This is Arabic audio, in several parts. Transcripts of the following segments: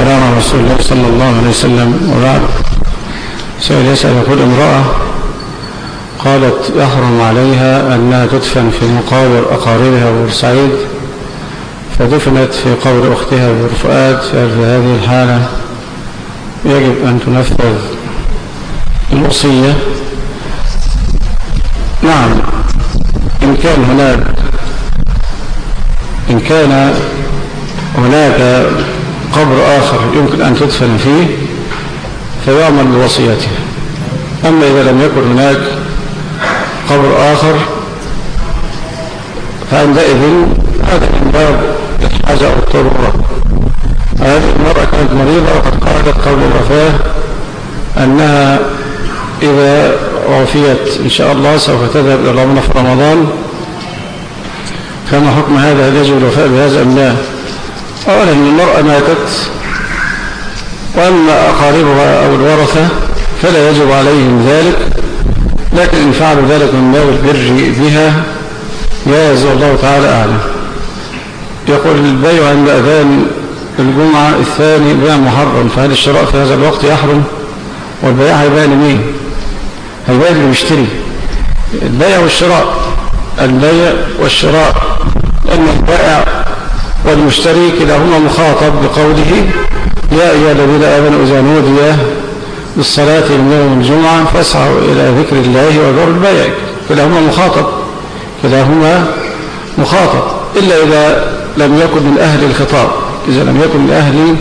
والسلام على رسول الله صلى الله عليه وسلم. وبعد سؤال يسأل يقول امرأة قالت يحرم عليها أنها تدفن في مقابر أقاربها بورسعيد فدفنت في قبر أختها بورفؤاد في هذه الحالة يجب أن تنفذ الوصية. نعم إن كان هناك إن كان هناك قبر آخر يمكن أن تدفن فيه فيعمل بوصيته. أما إذا لم يكن هناك قبر آخر فعندئذ هذا من باب الحاجة أو الضرورة. هذه المرأة كانت مريضة وقد قالت قول الوفاة أنها إذا عفيت إن شاء الله سوف تذهب إلى العمرة في رمضان. كما حكم هذا هل يجب الوفاء بهذا أم لا؟ أولا المرأة ماتت وأما أقاربها أو الورثة فلا يجب عليهم ذلك لكن إن فعلوا ذلك من باب البر بها جاز الله تعالى أعلم. يقول البيع عند أذان الجمعة الثاني بيع محرم فهل الشراء في هذا الوقت يحرم والبيع هيبيع لمين هيبيع اللي بيشتري البيع والشراء البيع والشراء لأن البائع والمشتري كلاهما مخاطب بقوله يا أيها الذين آمنوا إذا نودي بالصلاة من يوم الجمعة فاسعوا إلى ذكر الله وذر البيع. كلاهما مخاطب كلاهما مخاطب. إلا إذا لم يكن من أهل الخطاب. إذا لم يكن من أهل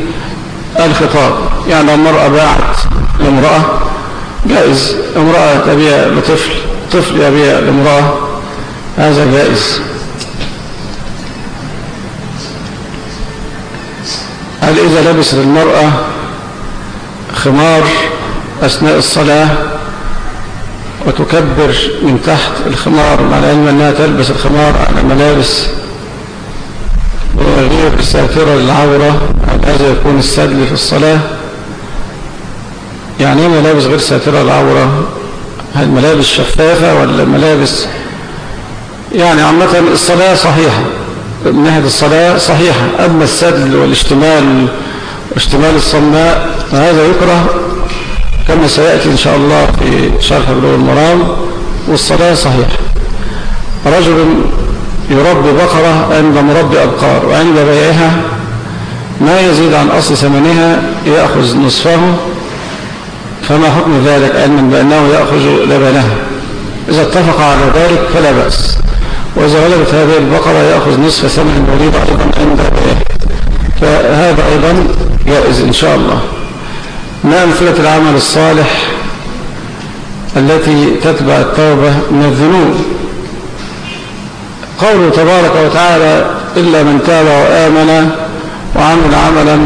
الخطاب. يعني المرأة باعت لامرأة جائز. امرأة تبيع لطفل طفل يبيع لامرأة هذا جائز. هل إذا لبست المرأة خمار أثناء الصلاة وتكبر من تحت الخمار مع العلم أنها تلبس الخمار على ملابس غير ساترة للعورة هذا يكون السدل في الصلاة؟ يعني إيه ملابس غير ساترة للعورة؟ هل ملابس شفافة ولا ملابس؟ يعني عامة الصلاة صحيحة. من ناحية الصلاة صحيحة. أما السدل والاشتمال واشتمال الصماء فهذا يكره كما سيأتي إن شاء الله في شرح بلوغ المرام والصلاة صحيحة. رجل يربي بقرة عند مربي أبقار وعند بيعها ما يزيد عن أصل ثمنها يأخذ نصفه فما حكم ذلك علما بأنه يأخذ لبنها؟ إذا اتفق على ذلك فلا بأس. وإذا غلبت هذه البقرة يأخذ نصف ثمن الوليد أيضا عند فهذا أيضا جائز إن شاء الله. ما أمثلة العمل الصالح التي تتبع التوبة من الذنوب؟ قوله تبارك وتعالى إلا من تاب وآمن وعمل عملا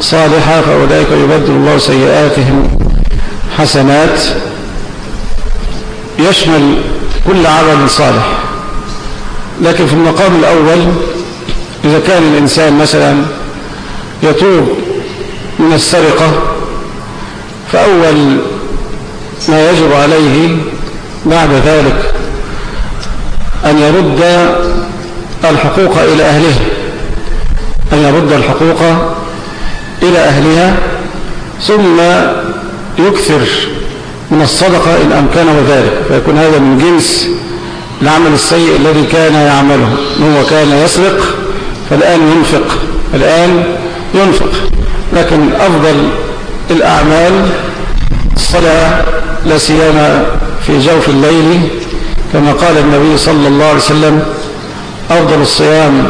صالحا فأولئك يبدل الله سيئاتهم حسنات. يشمل كل عمل صالح. لكن في المقام الأول إذا كان الإنسان مثلا يتوب من السرقة فأول ما يجب عليه بعد ذلك أن يرد الحقوق إلى أهلها أن يرد الحقوق إلى أهلها ثم يكثر من الصدقة إن أمكنه ذلك فيكون هذا من جنس العمل السيء الذي كان يعمله هو كان يسرق فالآن ينفق الآن ينفق. لكن أفضل الأعمال الصلاة لا سيما في جوف الليل كما قال النبي صلى الله عليه وسلم أفضل الصيام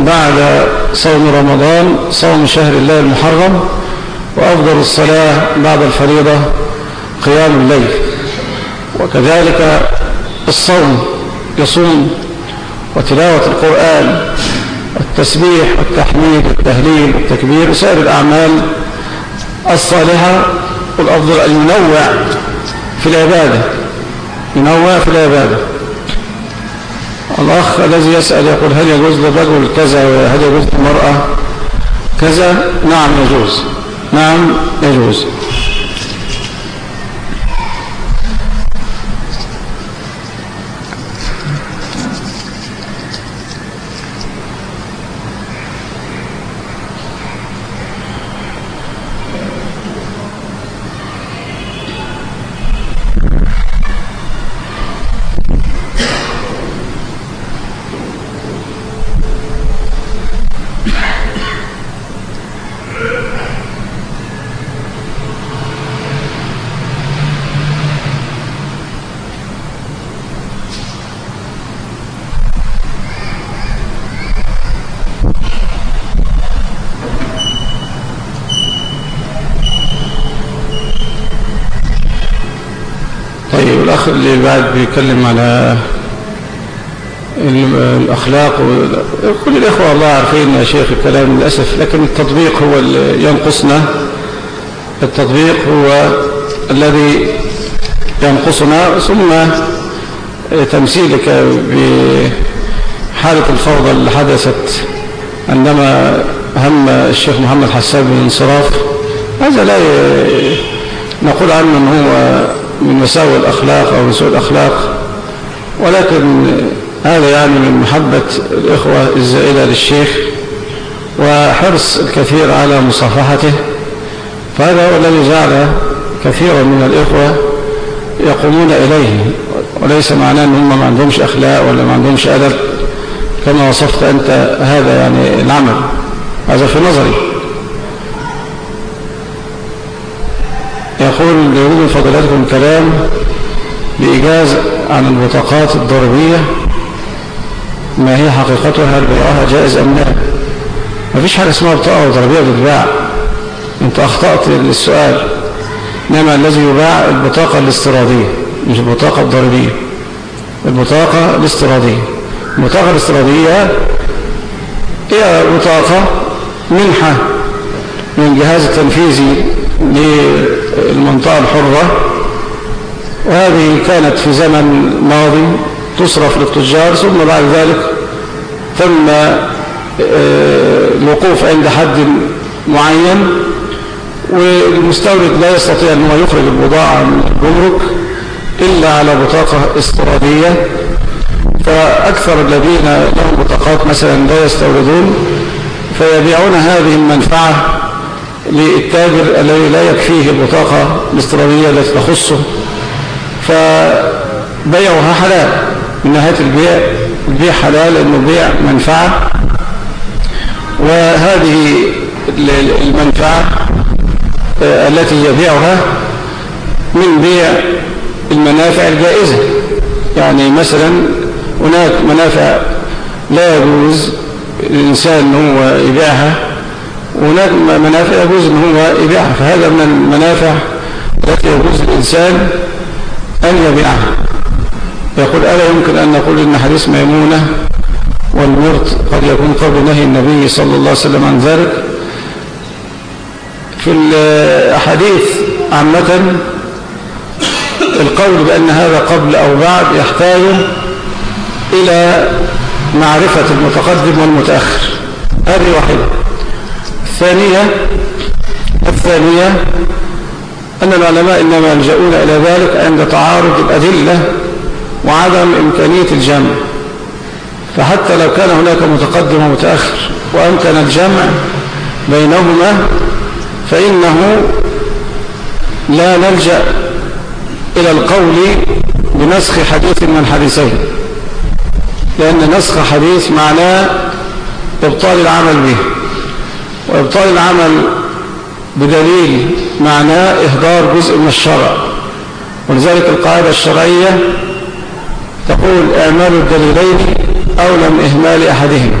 بعد صوم رمضان صوم شهر الله المحرم وأفضل الصلاة بعد الفريضة قيام الليل. وكذلك الصوم يصوم وتلاوة القرآن والتسبيح والتحميد والتهليل والتكبير وسائر الأعمال الصالحة والأفضل أن ينوع في العبادة ينوع في العبادة. الأخ الذي يسأل يقول هل يجوز للرجل كذا وهل يجوز للمرأة كذا؟ نعم يجوز. نعم يجوز. الأخ اللي بعد بيتكلم على الأخلاق كل الإخوة الله عارفين يا شيخ الكلام للأسف لكن التطبيق هو اللي ينقصنا. التطبيق هو الذي ينقصنا ثم تمثيلك بحالة الفوضى اللي حدثت عندما هم الشيخ محمد حسان بالانصراف هذا لا نقول عنه أنه هو من مساوئ الأخلاق أو سوء الأخلاق. ولكن هذا يعني من محبة الإخوة الزائلة للشيخ وحرص الكثير على مصافحته. فهذا هو الذي جعل كثيرا من الإخوة يقومون إليه. وليس معناه أن هم ما عندهمش أخلاق ولا ما عندهمش أدب. كما وصفت أنت هذا يعني العمل. هذا في نظري. يقول لوجود فضلاتكم كلام بإيجاز عن البطاقات الضريبية. ما هي حقيقتها؟ هل بيعها جائز أم لا؟ ما فيش حاجة اسمها بطاقة ضريبية بتباع أنت أخطأت السؤال إنما الذي يباع البطاقة الاستيرادية مش البطاقة الضريبية. البطاقة الاستيرادية. البطاقة الاستيرادية هي بطاقة منحة من الجهاز التنفيذي للمنطقة الحرة. وهذه كانت في زمن ماضي تصرف للتجار ثم بعد ذلك تم آه، الوقوف عند حد معين. والمستورد لا يستطيع أن هو يخرج البضاعة من الجمرك إلا على بطاقة استرادية فأكثر الذين لهم بطاقات مثلا لا يستوردون فيبيعون هذه المنفعة للتاجر الذي لا يكفيه البطاقة الاسترادية التي تخصه فبيعها حلال. من نهاية البيع البيع حلال لأنه بيع منفعة. وهذه المنفعة آه، التي يبيعها من بيع المنافع الجائزة. يعني مثلا هناك منافع لا يجوز الإنسان أن هو يبيعها. وهناك منافع يجوز أن هو يبيعها فهذا من المنافع التي يجوز الإنسان أن يبيعها. يقول ألا يمكن أن نقول إن حديث ميمونة والمرت قد يكون قبل نهي النبي صلى الله عليه وسلم عن ذلك؟ في الأحاديث عامة القول بأن هذا قبل أو بعد يحتاج إلى معرفة المتقدم والمتأخر. هذه واحدة. الثانية الثانية أن العلماء إنما يلجؤون إلى ذلك عند تعارض الأدلة وعدم إمكانية الجمع. فحتى لو كان هناك متقدم ومتأخر وأمكن الجمع بينهما فإنه لا نلجأ إلى القول بنسخ حديث من حديثين. لأن نسخ حديث معناه إبطال العمل به. وإبطال العمل بدليل معناه إهدار جزء من الشرع. ولذلك القاعدة الشرعية تقول إعمال الدليلين أولى من إهمال أحدهما.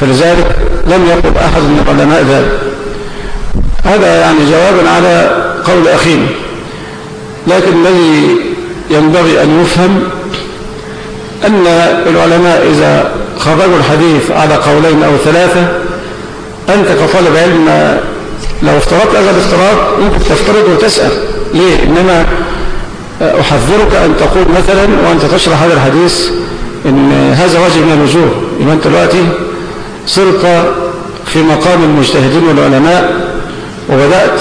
فلذلك لم يقل أحد من العلماء ذلك. هذا يعني جوابا على قول أخينا لكن الذي ينبغي أن يفهم أن العلماء إذا خرجوا الحديث على قولين أو ثلاثة أنت كطالب علم لو افترضت هذا الافتراض ممكن تفترض وتسأل. ليه؟ إنما أحذرك أن تقول مثلا وأنت تشرح هذا الحديث إن هذا وجه من الوجوه. إذا أنت دلوقتي صرت في مقام المجتهدين والعلماء وبدأت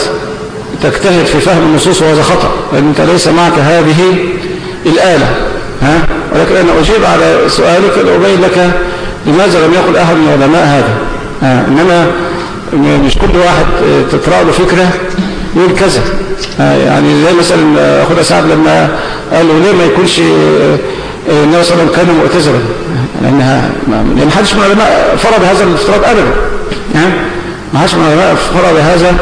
تجتهد في فهم النصوص وهذا خطأ. لأن أنت ليس معك هذه الآلة. ها؟ ولكن أنا أجيب على سؤالك لأبين لك لماذا لم يقل أحد من العلماء هذا؟ إنما مش كل واحد تطرأ له فكرة يقول كذا. يعني زي مثلا أخونا سعد لما قال له ليه ما يكونش النبي صلى الله عليه وسلم كان معتزلا لأنها لأن حدش من العلماء فرض هذا الافتراض أبدا. يعني ما حدش من العلماء فرض هذا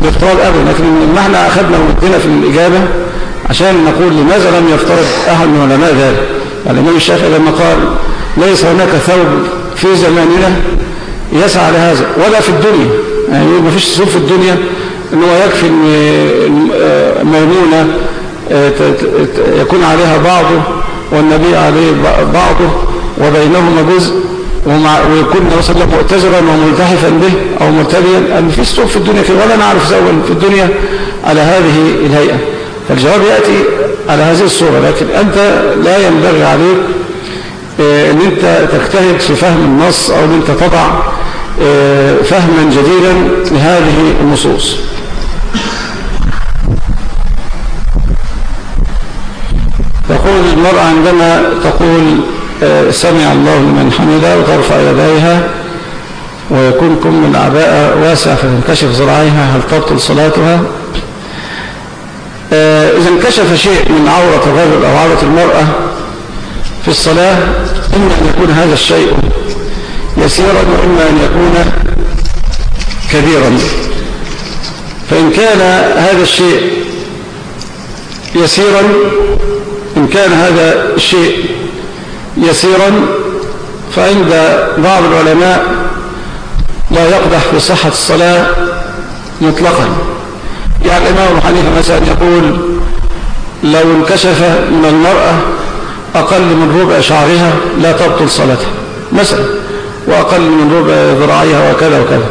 الافتراض أبدا. لكن ما إحنا أخذنا ودينا في الإجابة عشان نقول لماذا لم يفترض أحد من علماء ذلك؟ الإمام الشافعي لما قال ليس هناك ثوب في زماننا يسعى لهذا. ولا في الدنيا. يعني ما فيش ثوب في الدنيا إن هو يكفي إن ميمونة يكون عليها بعضه والنبي عليه بعضه وبينهما جزء ويكون النبي صلى الله عليه وسلم مؤتزرا وملتحفا به أو مرتديا أن في السوق في الدنيا كده ولا نعرف زوجا في الدنيا على هذه الهيئة. فالجواب يأتي على هذه الصورة. لكن أنت لا ينبغي عليك آه، أن أنت تجتهد في فهم النص أو أن أنت تضع آه، فهما جديدا لهذه النصوص. تقول المرأة عندما تقول آه، سمع الله لمن حمده وترفع يديها ويكون كم العباءة واسع فتنكشف ذراعيها هل تبطل صلاتها؟ آه، إذا انكشف شيء من عورة الرجل أو عورة المرأة في الصلاة إما أن يكون هذا الشيء يسيرا وإما أن يكون كبيرا. فإن كان هذا الشيء يسيرا إن كان هذا الشيء يسيرا فعند بعض العلماء لا يقدح في صحة الصلاة مطلقا. يعني الإمام أبو حنيفة مثلا يقول لو انكشف من المرأة أقل من ربع شعرها لا تبطل صلاتها مثلا. وأقل من ربع ذراعيها وكذا وكذا.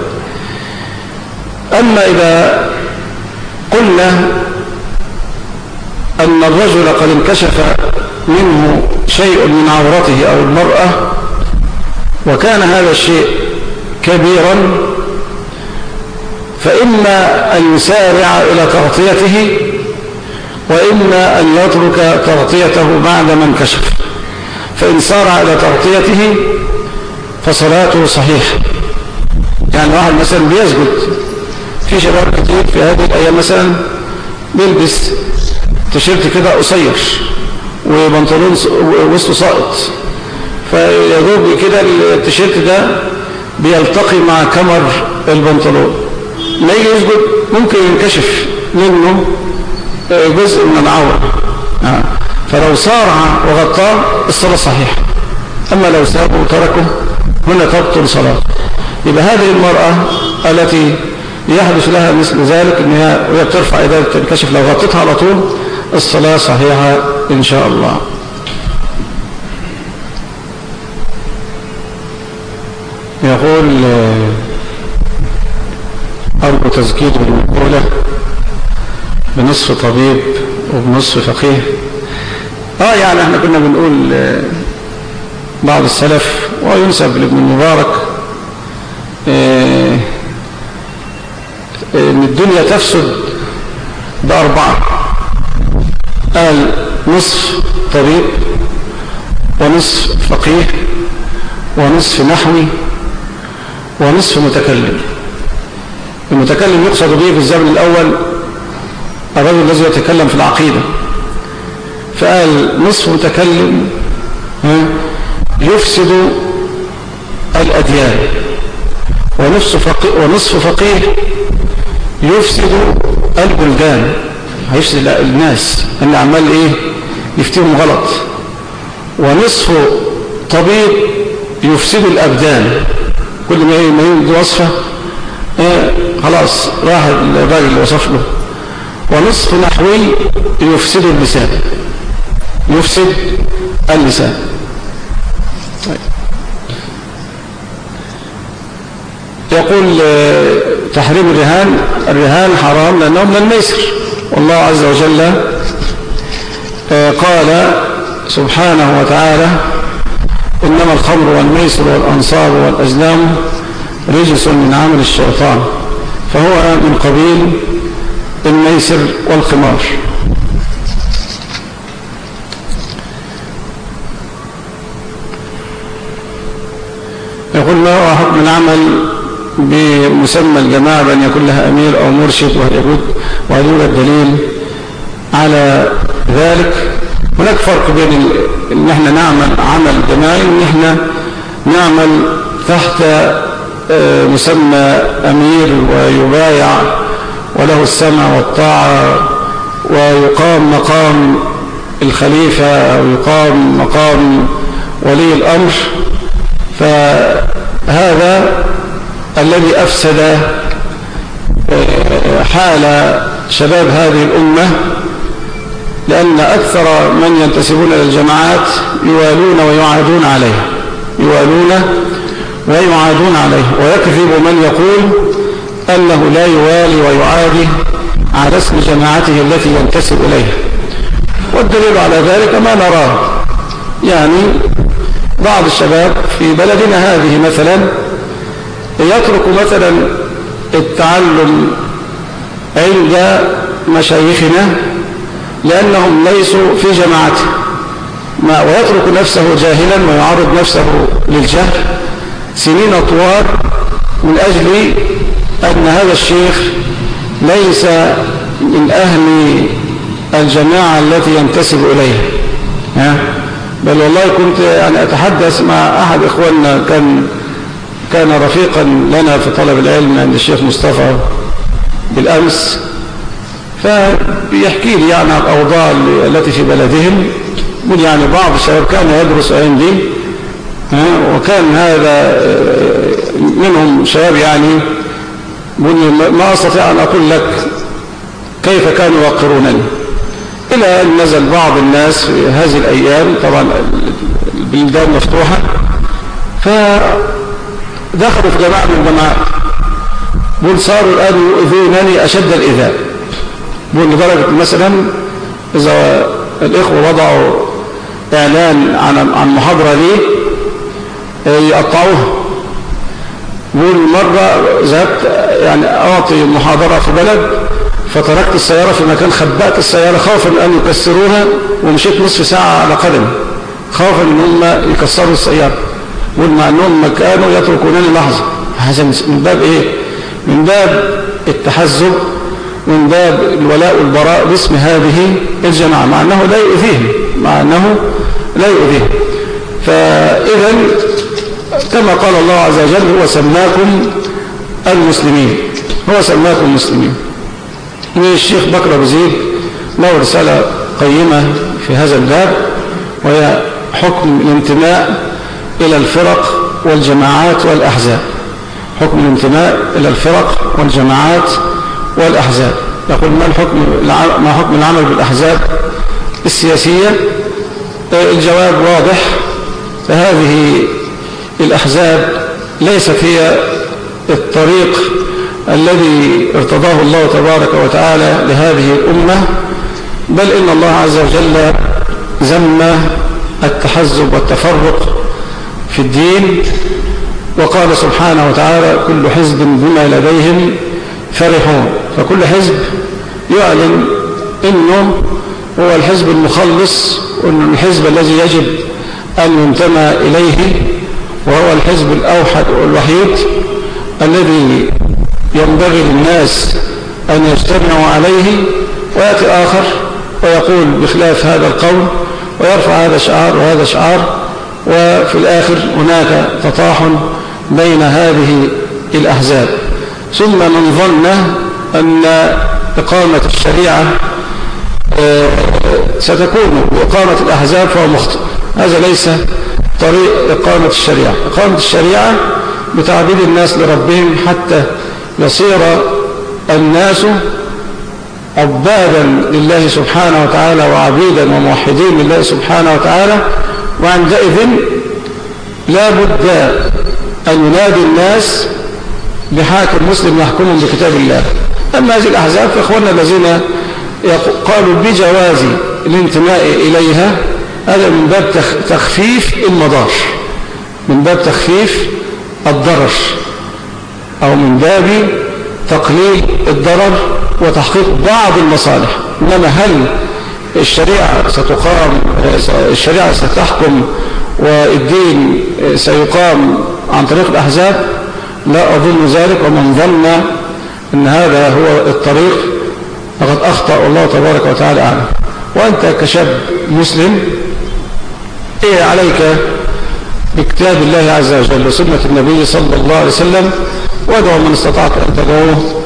أما إذا قلنا أن الرجل قد انكشف منه شيء من عورته أو المرأة وكان هذا الشيء كبيرا فإما أن يسارع إلى تغطيته وإما أن يترك تغطيته بعد ما انكشف. فإن سارع إلى تغطيته فصلاته صحيحة يعني واحد مثلا بيسجد في شباب كتير في هذه الأيام مثلا بيلبس تيشيرت كده قصير وبنطلون وسطه ساقط. فيدوب كده التيشيرت ده بيلتقي مع كمر البنطلون. ما يجي يسجد ممكن ينكشف منه آه، جزء من العورة. آه. فلو صارع وغطاه الصلاة صحيحة. أما لو سابه وتركه هنا تبطل صلاة. يبقى هذه المرأة التي يحدث لها مثل ذلك إن هي بترفع إيديها تنكشف لو غطتها على طول الصلاة صحيحة إن شاء الله. يقول أرجو تزكيد بالمقولة بنصف طبيب وبنصف فقيه. آه يعني إحنا كنا بنقول بعض السلف وينسب لابن المبارك. آه، إن الدنيا تفسد بأربعة قال نصف طبيب ونصف فقيه ونصف نحوي ونصف متكلم. المتكلم يقصد به في الزمن الأول الرجل الذي يتكلم في العقيدة. فقال نصف متكلم يفسد الأديان. ونصف فقيه, ونصف فقيه يفسد البلدان. هيفسد الناس. اللي عمال إيه؟ يفتيهم غلط. ونصف طبيب يفسد الأبدان. كل ما يجي وصفة إيه خلاص راح الراجل وصف له. ونصف نحوي يفسد اللسان. يفسد اللسان. يقول آه، تحريم الرهان الرهان حرام لأنه من الميسر. والله عز وجل آه، قال سبحانه وتعالى إنما الخمر والميسر والأنصاب والأزلام رجس من عمل الشيطان فهو من قبيل الميسر والخمار. يقول ما هو حكم العمل بمسمى الجماعة بأن يكون لها أمير أو مرشد وهل يوجد دليل على ذلك. هناك فرق بين إن إحنا نعمل عمل جماعي وإن إحنا نعمل تحت آه، مسمى أمير ويبايع وله السمع والطاعة ويقام مقام الخليفة أو يقام مقام ولي الأمر. فهذا الذي أفسد آه، حال شباب هذه الأمة لأن أكثر من ينتسبون إلى الجماعات يوالون ويعادون عليه يوالون ويعادون عليه ويكذب من يقول أنه لا يوالي ويعادي على اسم جماعته التي ينتسب إليها. والدليل على ذلك ما نراه يعني بعض الشباب في بلدنا هذه مثلا يترك مثلا التعلم عند مشايخنا لأنهم ليسوا في جماعته. ما ويترك نفسه جاهلا ويعرض نفسه للجهل سنين طوال من أجل أن هذا الشيخ ليس من أهل الجماعة التي ينتسب إليها. بل والله كنت يعني أتحدث مع أحد إخواننا كان كان رفيقا لنا في طلب العلم عند الشيخ مصطفى بالأمس فبيحكي لي يعني عن الأوضاع التي في بلدهم يقول يعني بعض الشباب كان يدرس عندي وكان هذا منهم شباب يعني ما أستطيع أن أقول لك كيف كانوا يوقرونني. إلى أن نزل بعض الناس في هذه الأيام طبعا البلدان مفتوحة فدخلوا في جماعة من الجماعات بل صاروا الآن يؤذونني أشد الإذاء بل لدرجة مثلا إذا الإخوة وضعوا إعلان عن عن محاضرة لي يقطعوها. بقول مرة ذهبت يعني أعطي محاضرة في بلد فتركت السيارة في مكان خبأت السيارة خوفا أن يكسروها ومشيت نصف ساعة على قدم. خوفا أن هم يكسروا السيارة. مع أنهم كانوا يتركونني لحظة. هذا من باب إيه؟ من باب التحزب من باب الولاء والبراء باسم هذه الجماعة مع أنه لا يؤذيهم مع أنه لا يؤذيهم. فإذا كما قال الله عز وجل هو سماكم المسلمين. هو سماكم المسلمين. الشيخ بكر أبو زيد له رسالة قيمة في هذا الباب وهي حكم الانتماء إلى الفرق والجماعات والأحزاب. حكم الانتماء إلى الفرق والجماعات والأحزاب. يقول ما الحكم ما حكم العمل بالأحزاب؟ السياسية الجواب واضح. فهذه الأحزاب ليست هي الطريق الذي ارتضاه الله تبارك وتعالى لهذه الأمة بل إن الله عز وجل زم التحزب والتفرق في الدين وقال سبحانه وتعالى كل حزب بما لديهم فرحون. فكل حزب يعلن إنه هو الحزب المخلص وإنه الحزب الذي يجب أن ينتمى إليه وهو الحزب الأوحد والوحيد الذي ينبغي للناس أن يجتمعوا عليه ويأتي آخر ويقول بخلاف هذا القول ويرفع هذا شعار وهذا شعار وفي الآخر هناك تطاحن بين هذه الأحزاب. ثم من ظن أن إقامة الشريعة آه، ستكون بإقامة الأحزاب فهو مخطئ. هذا ليس طريق إقامة الشريعة. إقامة الشريعة بتعبيد الناس لربهم حتى يصير الناس عبادا لله سبحانه وتعالى وعبيدا وموحدين لله سبحانه وتعالى وعندئذ لا بد أن ينادي الناس بحاكم مسلم يحكمهم بكتاب الله. أما هذه الأحزاب فإخواننا الذين قالوا بجواز الانتماء إليها هذا من باب تخفيف المضار من باب تخفيف الضرر أو من باب تقليل الضرر وتحقيق بعض المصالح. إنما هل الشريعة ستقام الشريعة ستحكم والدين سيقام عن طريق الأحزاب. لا أظن ذلك ومن ظن أن هذا هو الطريق. فقد أخطأ الله تبارك وتعالى عنه. وأنت كشاب مسلم إيه عليك بكتاب الله عز وجل وسنة النبي صلى الله عليه وسلم؟ وادعو من استطعت أن تدعوه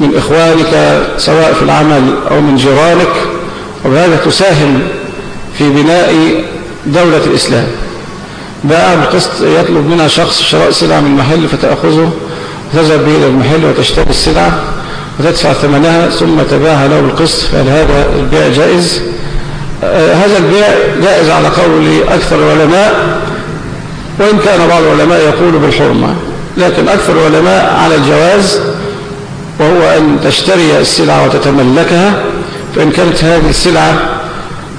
من إخوانك سواء في العمل أو من جيرانك. وبهذا تساهم في بناء دولة الإسلام. باع بقسط يطلب منها شخص شراء سلعة من المحل فتأخذه وتذهب به إلى المحل وتشتري السلعة وتدفع ثمنها ثم تباهى له القسط فهل هذا البيع جائز. آه هذا البيع جائز على قول أكثر العلماء وإن كان بعض العلماء يقول بالحرمة لكن أكثر العلماء على الجواز وهو أن تشتري السلعة وتتملكها فإن كانت هذه السلعة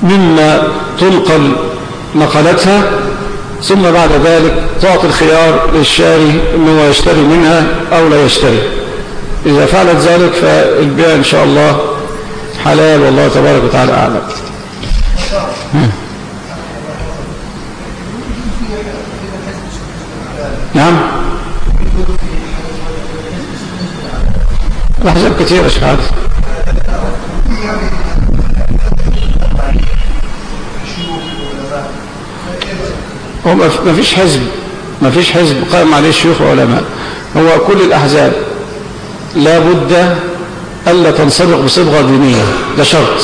مما تنقل نقلتها ثم بعد ذلك تعطي الخيار للشاري أنه يشتري منها أو لا يشتري. إذا فعلت ذلك فالبيع إن شاء الله حلال والله تبارك وتعالى أعلم. نعم. الأحزاب كثيرة شهاد هو ما فيش حزب ما فيش حزب قائم عليه الشيوخ وعلماء هو كل الأحزاب. لا بد ألا تنصبغ بصبغة دينية ده شرط.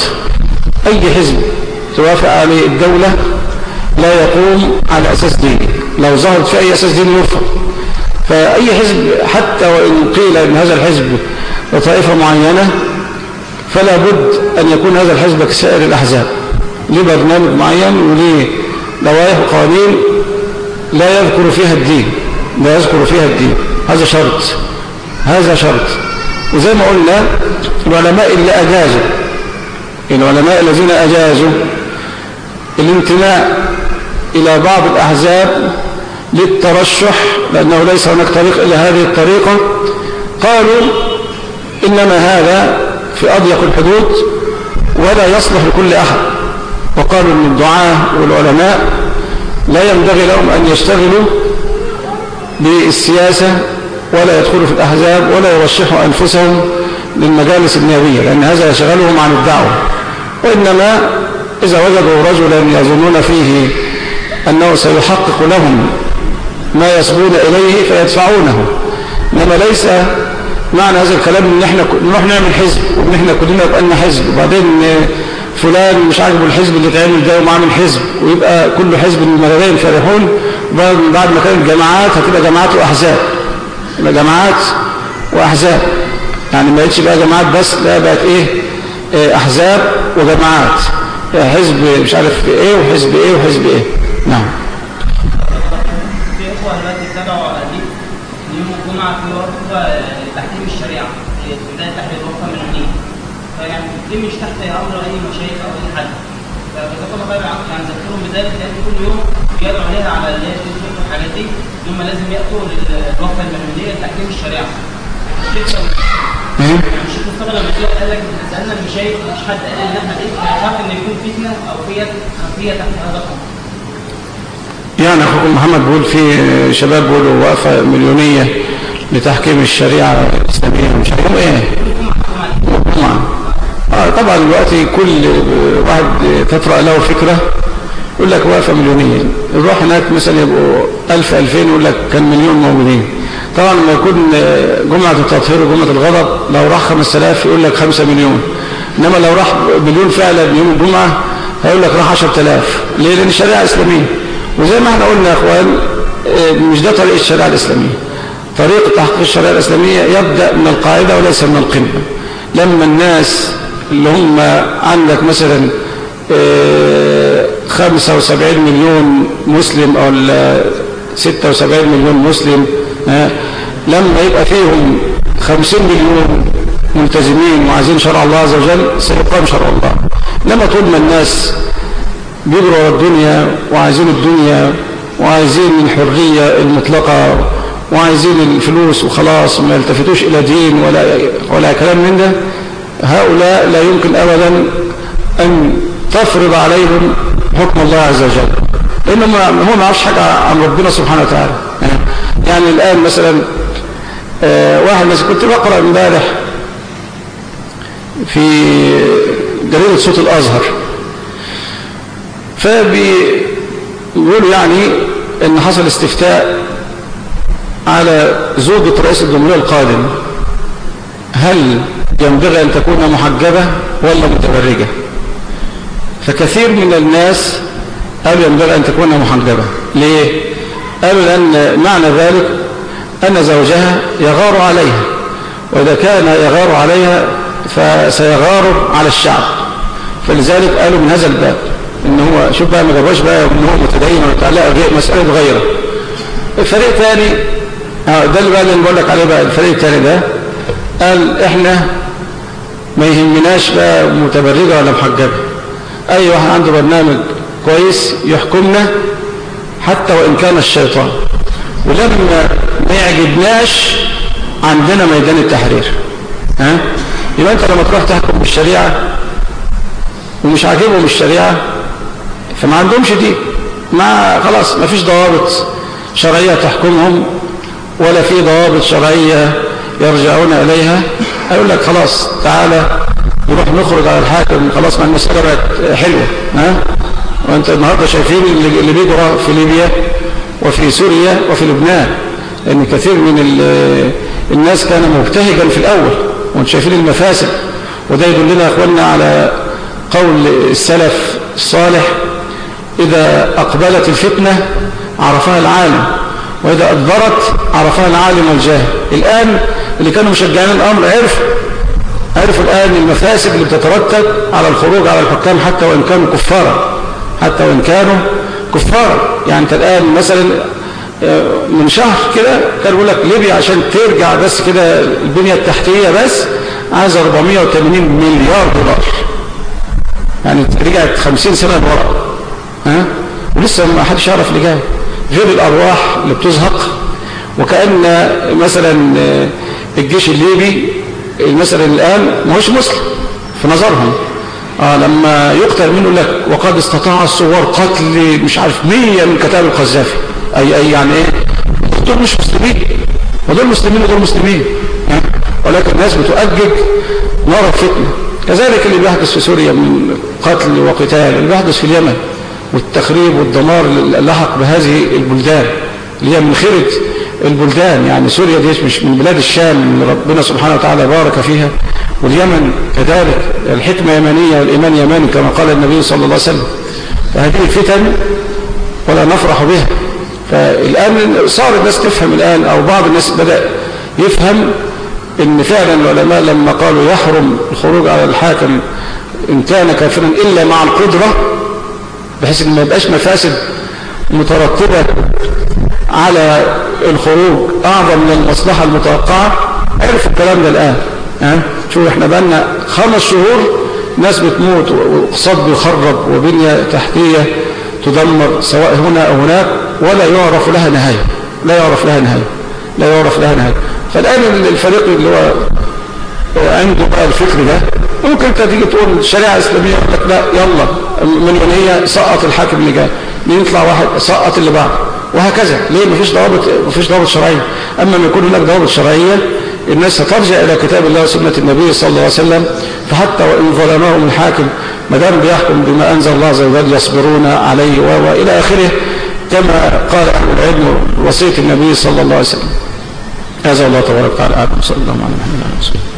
أي حزب توافق عليه الدولة لا يقوم على أساس ديني. لو ظهرت في أي أساس ديني يرفض فأي حزب حتى وإن قيل أن هذا الحزب وطائفة معينة فلا بد أن يكون هذا الحزب كسائر الأحزاب. ليه برنامج معين وليه لوائح وقوانين لا يذكر فيها الدين لا يذكر فيها الدين. هذا شرط هذا شرط. وزي ما قلنا العلماء اللي أجازوا العلماء الذين أجازوا الانتماء إلى بعض الأحزاب للترشح لأنه ليس هناك طريق إلا هذه الطريقة قالوا إنما هذا في أضيق الحدود ولا يصلح لكل أحد. وقالوا أن الدعاة والعلماء لا ينبغي لهم أن يشتغلوا بالسياسة ولا يدخلوا في الأحزاب ولا يرشحوا أنفسهم للمجالس النيابية لأن هذا يشغلهم عن الدعوة. وإنما إذا وجدوا رجلا يظنون فيه أنه سيحقق لهم ما يصبون إليه فيدفعونه. إنما ليس معنى هذا الكلام إن إحنا نروح نعمل حزب وإن إحنا كلنا يبقى لنا حزب. وبعدين فلان مش عاجبه الحزب اللي اتعمل ده وما عامل حزب ويبقى كل حزب من المدارين فرحون بعد ما كانت جماعات هتبقى جماعات وأحزاب. يبقى جماعات وأحزاب. يعني ما بقتش بقى جماعات بس لا بقت إيه, إيه أحزاب وجماعات. حزب مش عارف إيه وحزب إيه وحزب إيه. نعم. في اخوه دلوقتي دي يوم الجمعة في وقت تحكيم الشريعة من الدين فيعني مش تحت أمر اي مشايخ أو اي حد يعني ذكرهم بذلك لأن كل يوم على اللي هي الحاجات دي هم لازم يأتوا للوقفة المحموديه لتحكيم الشريعة. الشيخ مصطفى لما قال لك سألنا المشايخ مش حد قال إن إحنا إيه فيخاف إن يكون فتنة أو خفيه تحت هذا يعني أخوكم محمد بيقول في شباب بيقولوا وقفة مليونية لتحكيم الشريعة الإسلامية مش عارف إيه. طبعا دلوقتي كل واحد تطرأ له فكرة يقول لك وقفة مليونية نروح هناك مثلا يبقوا ألف ألفين يقول لك كان مليون موجودين طبعا لما يكون جمعة التطهير وجمعة الغضب لو راح خمس آلاف يقول لك خمسة مليون. إنما لو راح مليون فعلا يوم الجمعة هيقول لك راح عشرة آلاف. ليه؟ لأن الشريعة إسلامية وزي ما إحنا قلنا يا إخوان مش ده طريق الشريعة الإسلامية. طريق تحقيق الشريعة الإسلامية يبدأ من القاعدة وليس من القمة. لما الناس اللي هم عندك مثلا 75 مليون مسلم أو 76 مليون مسلم لما يبقى فيهم 50 مليون ملتزمين وعايزين شرع الله عز وجل سيقام شرع الله. لما طول ما الناس بيجروا ورا الدنيا وعايزين الدنيا وعايزين الحرية المطلقة وعايزين الفلوس وخلاص ما يلتفتوش إلى دين ولا, ولا كلام من ده هؤلاء لا يمكن أبدا أن تفرض عليهم حكم الله عز وجل. لأنه هو ما يعرفش حاجة عن ربنا سبحانه وتعالى. يعني الآن مثلا واحد مثلا كنت بقرأ امبارح في جريدة صوت الأزهر. فبيقولوا يعني إن حصل استفتاء على زوجة رئيس الجمهورية القادم. هل ينبغي أن تكون محجبة ولا متبرجة فكثير من الناس قالوا ينبغي أن تكون محجبة. ليه؟ قالوا لأن معنى ذلك أن زوجها يغار عليها وإذا كان يغار عليها فسيغار على الشعب. فلذلك قالوا من هذا الباب إن هو شوف بقى ما جابوش بقى ان هو متدين ولا لا غير مسألة غيره. الفريق الثاني آه ده اللي بقى اللي بقول لك عليه بقى الفريق الثاني ده قال إحنا ما يهمناش بقى متبرجة ولا محجبة. أي واحد عنده برنامج كويس يحكمنا حتى وإن كان الشيطان. ولما ما يعجبناش عندنا ميدان التحرير. ها؟ يبقى أنت لما تروح تحكم بالشريعة ومش عاجبهم الشريعة فما عندهمش دي ما خلاص ما فيش ضوابط شرعية تحكمهم ولا في ضوابط شرعية يرجعون إليها. أقول لك خلاص تعالى نروح نخرج على الحاكم. خلاص ما المسألة بقت حلوة. ها؟ وأنت النهاردة شايفين اللي بيجرى في ليبيا وفي سوريا وفي لبنان لأن كثير من الناس كان مبتهجا في الأول وانت شايفين المفاسد. وده يدلنا أخواننا على قول السلف الصالح إذا أقبلت الفتنة عرفها العالم وإذا أدبرت عرفها العالم والجاهل الآن اللي كانوا مشجعين الأمر عرفوا عرفوا الآن المفاسد اللي بتترتب على الخروج على الحكام حتى وإن كانوا كفارا حتى وإن كانوا كفارا. يعني أنت الآن مثلا من شهر كده كان يقول لك ليبيا عشان ترجع بس كده البنية التحتية بس عايزة 480 مليار دولار. يعني رجعت 50 سنة لورا. ها؟ ولسه ما حدش يعرف اللي جاي. غير الأرواح اللي بتزهق. وكأن مثلا الجيش الليبي مثلا الآن هوش مسلم في نظرهم. آه لما يقتل منه لك وقد استطاع الثوار قتل مش عارف مية من كتاب القذافي. أي أي يعني إيه؟ دول مش مسلمين. ودول مسلمين ودول مسلمين. يعني ولكن الناس بتؤجج نار الفتنة كذلك اللي بيحدث في سوريا من قتل وقتال اللي بيحدث في اليمن والتخريب والدمار اللي لحق بهذه البلدان اللي هي من خيرة البلدان يعني سوريا دي مش من بلاد الشام اللي ربنا سبحانه وتعالى بارك فيها. واليمن كذلك الحكمة يمنية والإيمان يماني كما قال النبي صلى الله عليه وسلم. فهذه الفتن ولا نفرح بها. فالآن صار الناس تفهم الآن أو بعض الناس بدأ يفهم إن فعلا العلماء لما قالوا يحرم الخروج على الحاكم إن كان كافرا إلا مع القدرة بحيث إن ما يبقاش مفاسد مترتبة على الخروج أعظم من المصلحة المتوقعة. عرف الكلام ده الآن ها؟ شوف إحنا بقالنا خمس شهور ناس بتموت واقتصاد بيخرب وبنية تحتية تدمر سواء هنا أو هناك ولا يعرف لها نهاية لا يعرف لها نهاية لا يعرف لها نهاية. فالآن الفريق اللي هو عنده بقى الفكر ده ممكن انت تيجي تقول الشريعة الإسلامية يقول لك لا يلا مليونية سقط الحاكم اللي جاي؟ يطلع واحد؟ سقط اللي بعده. وهكذا. ليه؟ مفيش ضوابط مفيش ضوابط شرعية. أما ما يكون هناك ضوابط شرعية الناس سترجع إلى كتاب الله وسنة النبي صلى الله عليه وسلم فحتى وإن ظلمهم الحاكم ما دام بيحكم بما أنزل الله عز وجل يصبرون عليه وإلى آخره كما قال أهل العلم وصية النبي صلى الله عليه وسلم. هذا الله تبارك وتعالى أعلم صلى الله عليه وسلم.